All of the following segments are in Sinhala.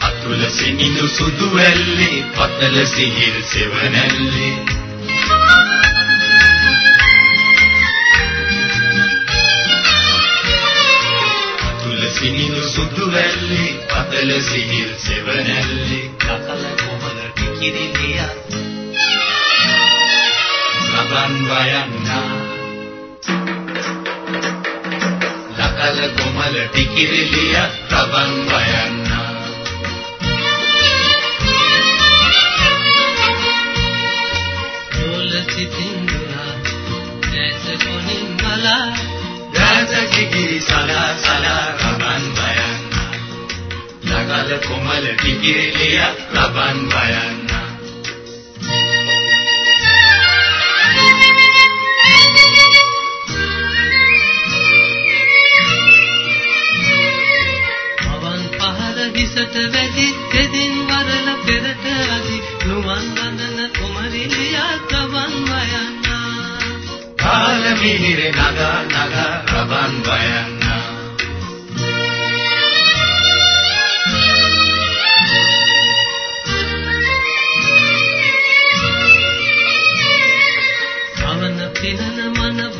අතුල සිනිඳු සුදු වැල්ලේ පතල සිහිල් සෙවණැල්ලේ. පතල සිහිල් සෙවණැල්ලේ කකල කොමල ටිකිරිලිය රබන් වයන්නා. ලකල කොමල ටිකිරිලිය රබන් වයන්නා. රෝල සිතින්දුනා ලගල කොමල ටිකිරිලිය රබන් බයන්නා. පවන් පහර හිසට වැදි දෙදින් වරල පෙරට අදි නුවන් වඳන කුමරිලියා කවන් වයන්නා කාල මිහිර නගා නගා රබන් බයන්නා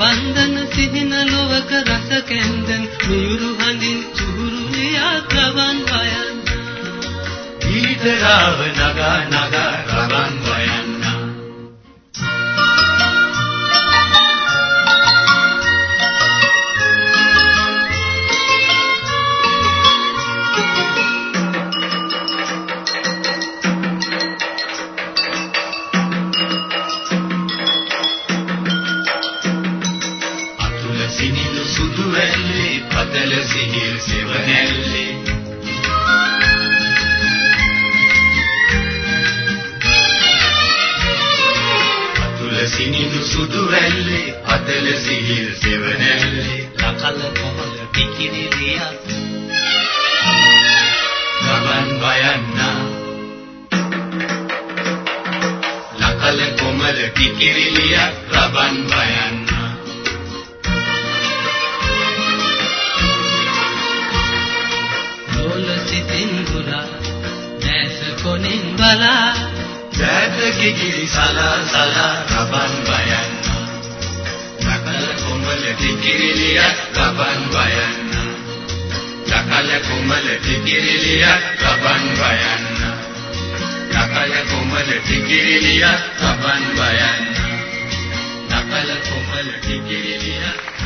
මන බන්ධන සිහින ලොවක රස කැන්දන් මියුරු හඳින් චුරුලියා කවන් වයන්නා. ඊතරාව නගා නගා රබන් බයන්නා සුදු වැල්ලේ පතල සිහිල් සෙවණැල්ලේ අතුල සිනිඳු සුදු වැල්ලේ පතල සිහිල් සෙවණැල්ලේ ලකල කොමල පිකිරිලියා ගමන් වයන්නා ලකල කොමල ටිකිරිලිය රබන් වයන්නා කොනින් බලා ජාත කිකිලි සලා සලා රබන් වයන්නා ලකල කොමල ටිකිරිලිය රබන් වයන්නා ලකල කොමල ටිකිරිලිය රබන් වයන්නා ලකල කොමල ටිකිරිලිය රබන් වයන්නා ලකල කොමල ටිකිරිලිය